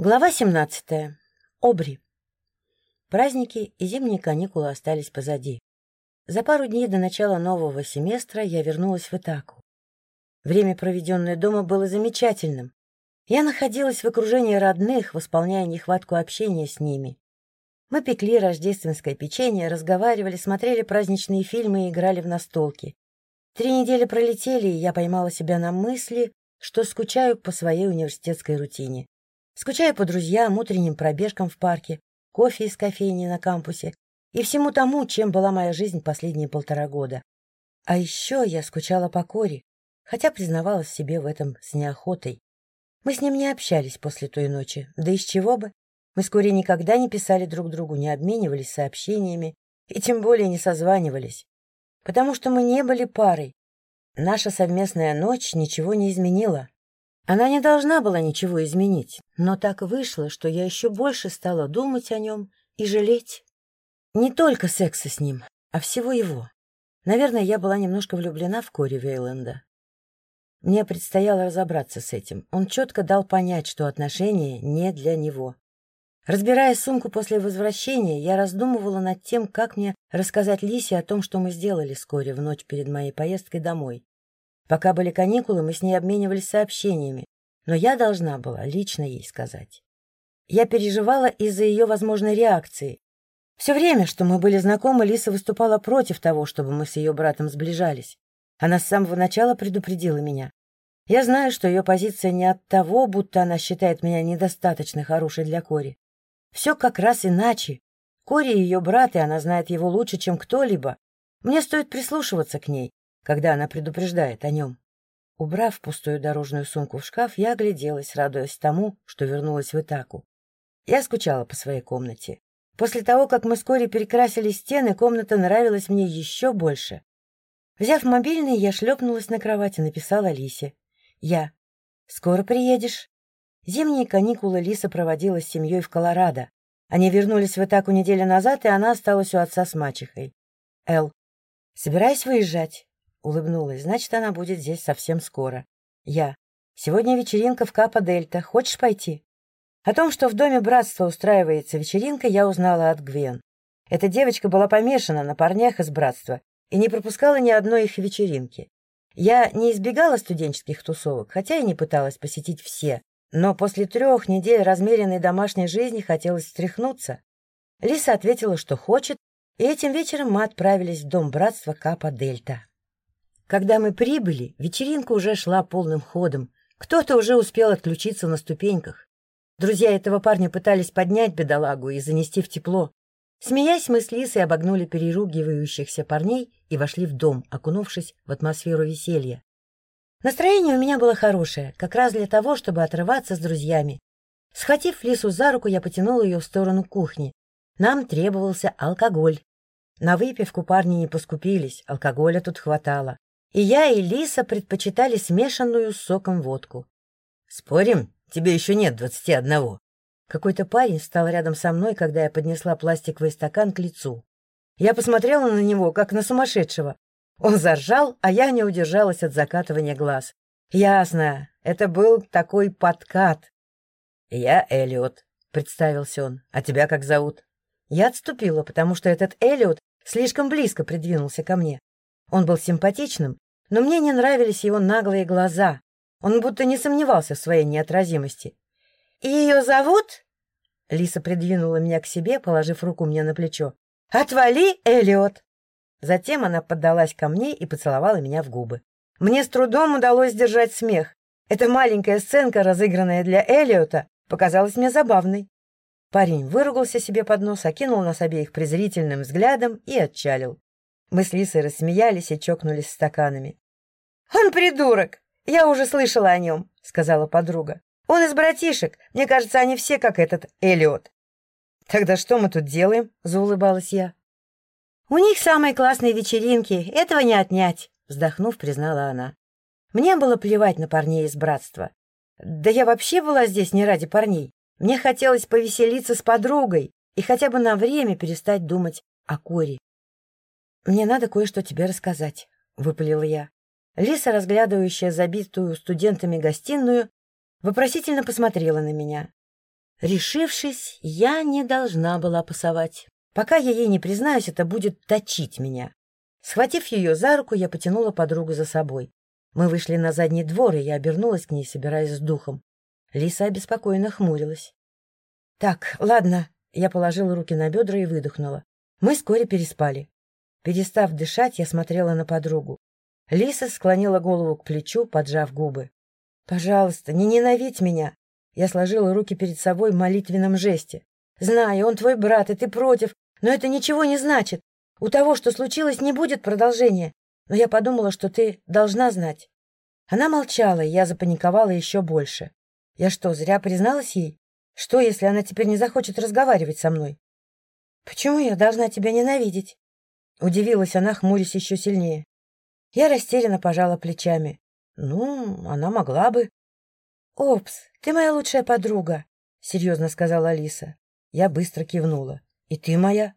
Глава 17. Обри. Праздники и зимние каникулы остались позади. За пару дней до начала нового семестра я вернулась в Итаку. Время, проведенное дома, было замечательным. Я находилась в окружении родных, восполняя нехватку общения с ними. Мы пекли рождественское печенье, разговаривали, смотрели праздничные фильмы и играли в настолки. Три недели пролетели, и я поймала себя на мысли, что скучаю по своей университетской рутине. Скучаю по друзьям, утренним пробежкам в парке, кофе из кофейни на кампусе и всему тому, чем была моя жизнь последние полтора года. А еще я скучала по Коре, хотя признавалась себе в этом с неохотой. Мы с ним не общались после той ночи, да из чего бы? Мы с Корей никогда не писали друг другу, не обменивались сообщениями и тем более не созванивались, потому что мы не были парой. Наша совместная ночь ничего не изменила. Она не должна была ничего изменить, но так вышло, что я еще больше стала думать о нем и жалеть. Не только секса с ним, а всего его. Наверное, я была немножко влюблена в Кори Вейланда. Мне предстояло разобраться с этим. Он четко дал понять, что отношения не для него. Разбирая сумку после возвращения, я раздумывала над тем, как мне рассказать Лисе о том, что мы сделали с Кори в ночь перед моей поездкой домой. Пока были каникулы, мы с ней обменивались сообщениями, но я должна была лично ей сказать. Я переживала из-за ее возможной реакции. Все время, что мы были знакомы, Лиса выступала против того, чтобы мы с ее братом сближались. Она с самого начала предупредила меня. Я знаю, что ее позиция не от того, будто она считает меня недостаточно хорошей для Кори. Все как раз иначе. Кори ее брат, и она знает его лучше, чем кто-либо. Мне стоит прислушиваться к ней, когда она предупреждает о нем. Убрав пустую дорожную сумку в шкаф, я огляделась, радуясь тому, что вернулась в Итаку. Я скучала по своей комнате. После того, как мы вскоре перекрасили стены, комната нравилась мне еще больше. Взяв мобильный, я шлепнулась на кровать и написала Лисе. Я. «Скоро приедешь?» Зимние каникулы Лиса проводила с семьей в Колорадо. Они вернулись в Итаку неделю назад, и она осталась у отца с мачехой. Эл. «Собираюсь выезжать?» Улыбнулась. Значит, она будет здесь совсем скоро. Я. Сегодня вечеринка в Капа-Дельта. Хочешь пойти? О том, что в доме братства устраивается вечеринка, я узнала от Гвен. Эта девочка была помешана на парнях из братства и не пропускала ни одной их вечеринки. Я не избегала студенческих тусовок, хотя и не пыталась посетить все, но после трех недель размеренной домашней жизни хотелось встряхнуться. Лиса ответила, что хочет, и этим вечером мы отправились в дом братства Капа-Дельта. Когда мы прибыли, вечеринка уже шла полным ходом. Кто-то уже успел отключиться на ступеньках. Друзья этого парня пытались поднять бедолагу и занести в тепло. Смеясь, мы с Лисой обогнули переругивающихся парней и вошли в дом, окунувшись в атмосферу веселья. Настроение у меня было хорошее, как раз для того, чтобы отрываться с друзьями. Схватив Лису за руку, я потянула ее в сторону кухни. Нам требовался алкоголь. На выпивку парни не поскупились, алкоголя тут хватало. И я, и Лиса предпочитали смешанную с соком водку. «Спорим, тебе еще нет двадцати одного». Какой-то парень стал рядом со мной, когда я поднесла пластиковый стакан к лицу. Я посмотрела на него, как на сумасшедшего. Он заржал, а я не удержалась от закатывания глаз. «Ясно, это был такой подкат». «Я Элиот», — представился он. «А тебя как зовут?» Я отступила, потому что этот Элиот слишком близко придвинулся ко мне. Он был симпатичным, но мне не нравились его наглые глаза. Он будто не сомневался в своей неотразимости. «Ее зовут?» Лиса придвинула меня к себе, положив руку мне на плечо. «Отвали, Элиот!» Затем она поддалась ко мне и поцеловала меня в губы. Мне с трудом удалось сдержать смех. Эта маленькая сценка, разыгранная для Элиота, показалась мне забавной. Парень выругался себе под нос, окинул нас обеих презрительным взглядом и отчалил. Мы с Лисой рассмеялись и чокнулись стаканами. «Он придурок! Я уже слышала о нем», — сказала подруга. «Он из братишек. Мне кажется, они все как этот Элиот». «Тогда что мы тут делаем?» — заулыбалась я. «У них самые классные вечеринки, этого не отнять», — вздохнув, признала она. Мне было плевать на парней из братства. Да я вообще была здесь не ради парней. Мне хотелось повеселиться с подругой и хотя бы на время перестать думать о Коре. «Мне надо кое-что тебе рассказать», — выпалила я. Лиса, разглядывающая забитую студентами гостиную, вопросительно посмотрела на меня. Решившись, я не должна была пасовать. Пока я ей не признаюсь, это будет точить меня. Схватив ее за руку, я потянула подругу за собой. Мы вышли на задний двор, и я обернулась к ней, собираясь с духом. Лиса обеспокоенно хмурилась. — Так, ладно. Я положила руки на бедра и выдохнула. Мы вскоре переспали. Перестав дышать, я смотрела на подругу. Лиса склонила голову к плечу, поджав губы. — Пожалуйста, не ненавидь меня. Я сложила руки перед собой в молитвенном жесте. Знаю, он твой брат, и ты против, но это ничего не значит. У того, что случилось, не будет продолжения. Но я подумала, что ты должна знать. Она молчала, и я запаниковала еще больше. Я что, зря призналась ей? Что, если она теперь не захочет разговаривать со мной? Почему я должна тебя ненавидеть? Удивилась она, хмурясь еще сильнее. Я растерянно пожала плечами. Ну, она могла бы. Опс, ты моя лучшая подруга, серьезно сказала Алиса. Я быстро кивнула. И ты моя?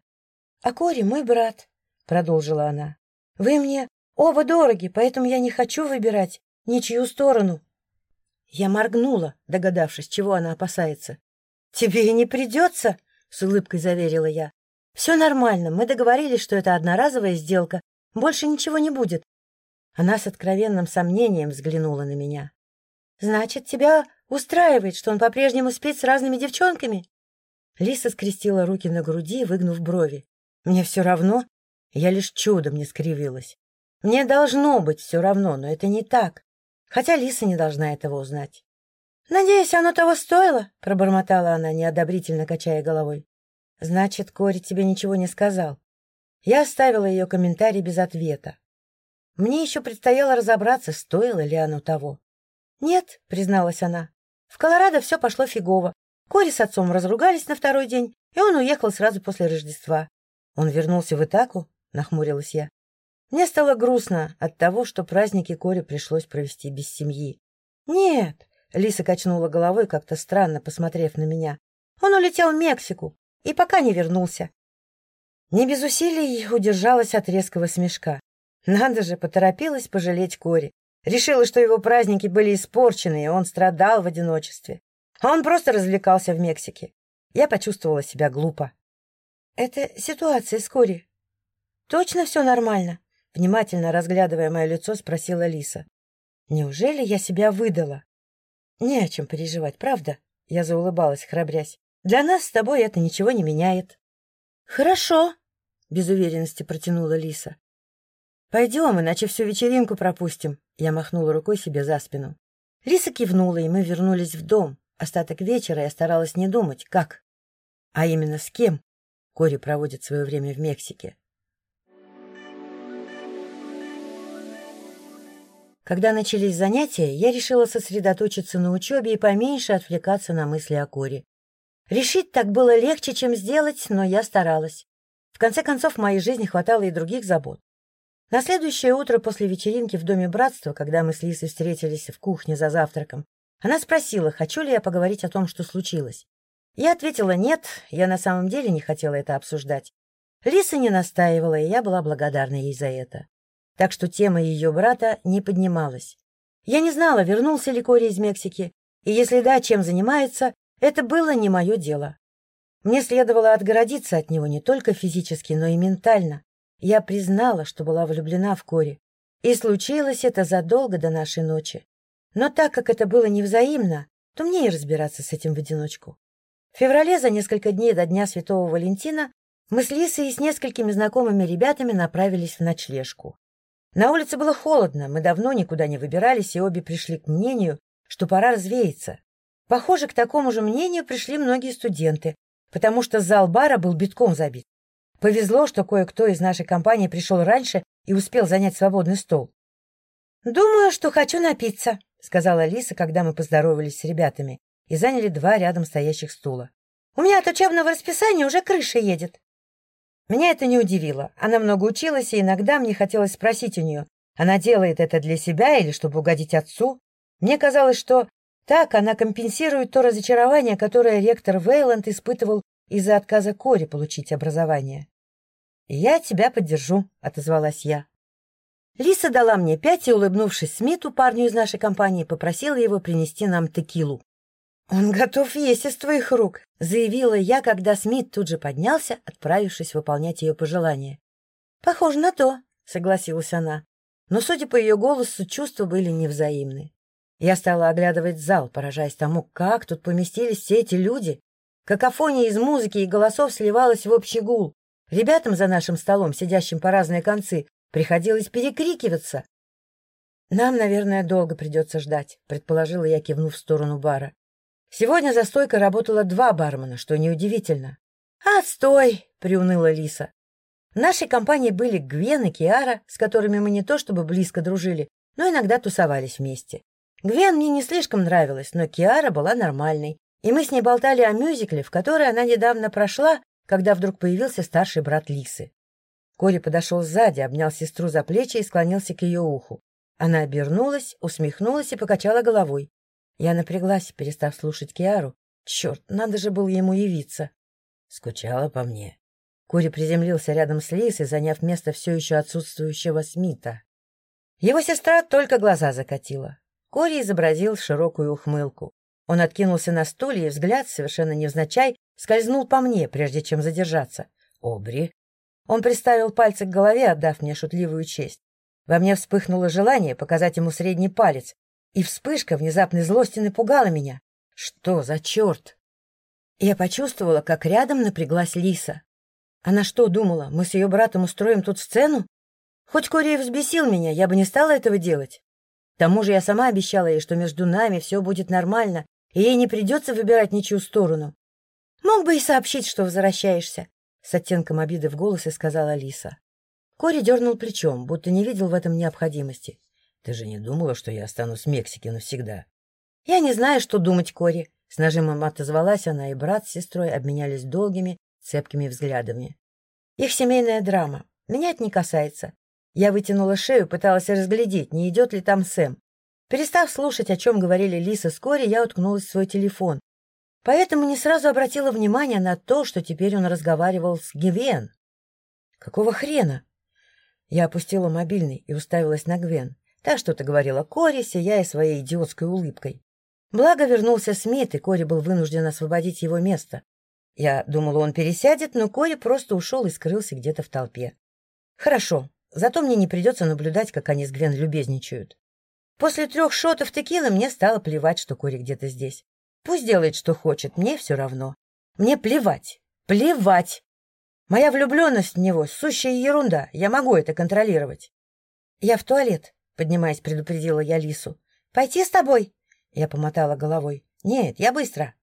А Кори мой брат, продолжила она. Вы мне оба дороги, поэтому я не хочу выбирать ничью сторону. Я моргнула, догадавшись, чего она опасается. Тебе и не придется, с улыбкой заверила я. Все нормально, мы договорились, что это одноразовая сделка, больше ничего не будет. Она с откровенным сомнением взглянула на меня. Значит, тебя устраивает, что он по-прежнему спит с разными девчонками? Лиса скрестила руки на груди, выгнув брови. Мне все равно. Я лишь чудом не скривилась. Мне должно быть все равно, но это не так. Хотя Лиса не должна этого узнать. «Надеюсь, оно того стоило?» — пробормотала она, неодобрительно качая головой. «Значит, Кори тебе ничего не сказал». Я оставила ее комментарий без ответа. Мне еще предстояло разобраться, стоило ли оно того. «Нет», — призналась она, — «в Колорадо все пошло фигово. Кори с отцом разругались на второй день, и он уехал сразу после Рождества. Он вернулся в Итаку, нахмурилась я. Мне стало грустно от того, что праздники Кори пришлось провести без семьи. Нет, Лиса качнула головой, как-то странно посмотрев на меня. Он улетел в Мексику и пока не вернулся. Не без усилий удержалась от резкого смешка. Надо же, поторопилась пожалеть Кори. Решила, что его праздники были испорчены, и он страдал в одиночестве. А он просто развлекался в Мексике. Я почувствовала себя глупо. Это ситуация с Кори. Точно все нормально? Внимательно разглядывая мое лицо, спросила Лиса. Неужели я себя выдала? Не о чем переживать, правда? Я заулыбалась, храбрясь. Для нас с тобой это ничего не меняет. Хорошо, без уверенности протянула Лиса. Пойдем, иначе всю вечеринку пропустим. Я махнула рукой себе за спину. Лиса кивнула, и мы вернулись в дом. Остаток вечера я старалась не думать, как, а именно с кем Кори проводит свое время в Мексике. Когда начались занятия, я решила сосредоточиться на учебе и поменьше отвлекаться на мысли о Коре. Решить так было легче, чем сделать, но я старалась. В конце концов, в моей жизни хватало и других забот. На следующее утро после вечеринки в Доме Братства, когда мы с Лисой встретились в кухне за завтраком, она спросила, хочу ли я поговорить о том, что случилось. Я ответила «нет», я на самом деле не хотела это обсуждать. Лиса не настаивала, и я была благодарна ей за это. Так что тема ее брата не поднималась. Я не знала, вернулся ли Кори из Мексики, и если да, чем занимается, это было не мое дело. Мне следовало отгородиться от него не только физически, но и ментально. Я признала, что была влюблена в Кори. И случилось это задолго до нашей ночи. Но так как это было невзаимно, то мне и разбираться с этим в одиночку. В феврале, за несколько дней до Дня Святого Валентина, мы с Лисой и с несколькими знакомыми ребятами направились в ночлежку. На улице было холодно, мы давно никуда не выбирались, и обе пришли к мнению, что пора развеяться. Похоже, к такому же мнению пришли многие студенты, потому что зал бара был битком забит. Повезло, что кое-кто из нашей компании пришел раньше и успел занять свободный стол. «Думаю, что хочу напиться», — сказала Лиса, когда мы поздоровались с ребятами и заняли два рядом стоящих стула. «У меня от учебного расписания уже крыша едет». Меня это не удивило. Она много училась, и иногда мне хотелось спросить у нее, она делает это для себя или чтобы угодить отцу. Мне казалось, что так она компенсирует то разочарование, которое ректор Вейланд испытывал из-за отказа Кори получить образование. «Я тебя поддержу», — отозвалась я. Лиса дала мне пять и, улыбнувшись Смиту, парню из нашей компании, попросила его принести нам текилу. «Он готов есть из твоих рук», — заявила я, когда Смит тут же поднялся, отправившись выполнять ее пожелание. «Похоже на то», — согласилась она. Но, судя по ее голосу, чувства были невзаимны. Я стала оглядывать зал, поражаясь тому, как тут поместились все эти люди. Какофония из музыки и голосов сливалась в общий гул. Ребятам за нашим столом, сидящим по разные концы, приходилось перекрикиваться. «Нам, наверное, долго придется ждать», — предположила я, кивнув в сторону бара. Сегодня за стойкой работало два бармена, что неудивительно. «Отстой!» — приуныла Лиса. В нашей компании были Гвен и Киара, с которыми мы не то чтобы близко дружили, но иногда тусовались вместе. Гвен мне не слишком нравилась, но Киара была нормальной, и мы с ней болтали о мюзикле, в который она недавно прошла, когда вдруг появился старший брат Лисы. Кори подошел сзади, обнял сестру за плечи и склонился к ее уху. Она обернулась, усмехнулась и покачала головой. Я напряглась, перестав слушать Киару. Черт, надо же было ему явиться. Скучала по мне. Кори приземлился рядом с Лисой, заняв место все еще отсутствующего Смита. Его сестра только глаза закатила. Кори изобразил широкую ухмылку. Он откинулся на стуле, и взгляд, совершенно невзначай, скользнул по мне, прежде чем задержаться. «Обри!» Он приставил пальцы к голове, отдав мне шутливую честь. Во мне вспыхнуло желание показать ему средний палец, и вспышка внезапной злости напугала меня. Что за черт? Я почувствовала, как рядом напряглась Лиса. Она что, думала, мы с ее братом устроим тут сцену? Хоть Кори взбесил меня, я бы не стала этого делать. Тому же я сама обещала ей, что между нами все будет нормально, и ей не придется выбирать ничью сторону. Мог бы и сообщить, что возвращаешься, — с оттенком обиды в голосе сказала Лиса. Кори дернул плечом, будто не видел в этом необходимости. — Ты же не думала, что я останусь в Мексике навсегда? — Я не знаю, что думать, Кори. С нажимом отозвалась она, и брат с сестрой обменялись долгими, цепкими взглядами. Их семейная драма. Меня это не касается. Я вытянула шею, пыталась разглядеть, не идет ли там Сэм. Перестав слушать, о чем говорили Лиса с Кори, я уткнулась в свой телефон. Поэтому не сразу обратила внимание на то, что теперь он разговаривал с Гвен. Какого хрена? Я опустила мобильный и уставилась на Гвен. Та что-то говорила Кори, сияя своей идиотской улыбкой. Благо вернулся Смит, и Кори был вынужден освободить его место. Я думала, он пересядет, но Кори просто ушел и скрылся где-то в толпе. Хорошо, зато мне не придется наблюдать, как они с Гвен любезничают. После трех шотов текилы мне стало плевать, что Кори где-то здесь. Пусть делает, что хочет, мне все равно. Мне плевать. Плевать. Моя влюбленность в него — сущая ерунда, я могу это контролировать. — Я в туалет, — поднимаясь, предупредила я Лису. — Пойти с тобой? Я помотала головой. — Нет, я быстро.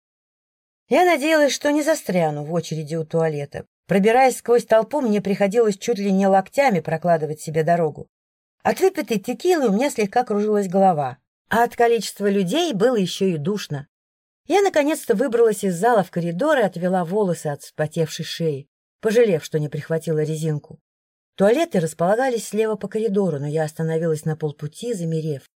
Я надеялась, что не застряну в очереди у туалета. Пробираясь сквозь толпу, мне приходилось чуть ли не локтями прокладывать себе дорогу. От выпитой текилы у меня слегка кружилась голова, а от количества людей было еще и душно. Я наконец-то выбралась из зала в коридор и отвела волосы от вспотевшей шеи, пожалев, что не прихватила резинку. Туалеты располагались слева по коридору, но я остановилась на полпути, замерев.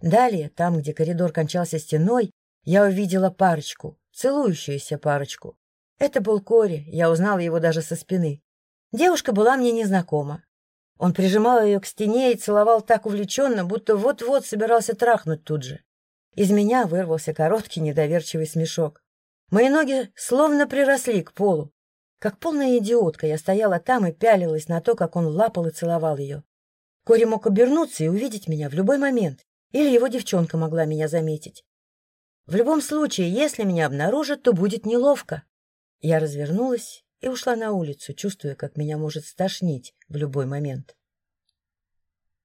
Далее, там, где коридор кончался стеной, я увидела парочку, целующуюся парочку. Это был Кори, я узнала его даже со спины. Девушка была мне незнакома. Он прижимал ее к стене и целовал так увлеченно, будто вот-вот собирался трахнуть тут же. Из меня вырвался короткий недоверчивый смешок. Мои ноги словно приросли к полу. Как полная идиотка я стояла там и пялилась на то, как он лапал и целовал ее. Кори мог обернуться и увидеть меня в любой момент, или его девчонка могла меня заметить. В любом случае, если меня обнаружат, то будет неловко. Я развернулась и ушла на улицу, чувствуя, как меня может стошнить в любой момент.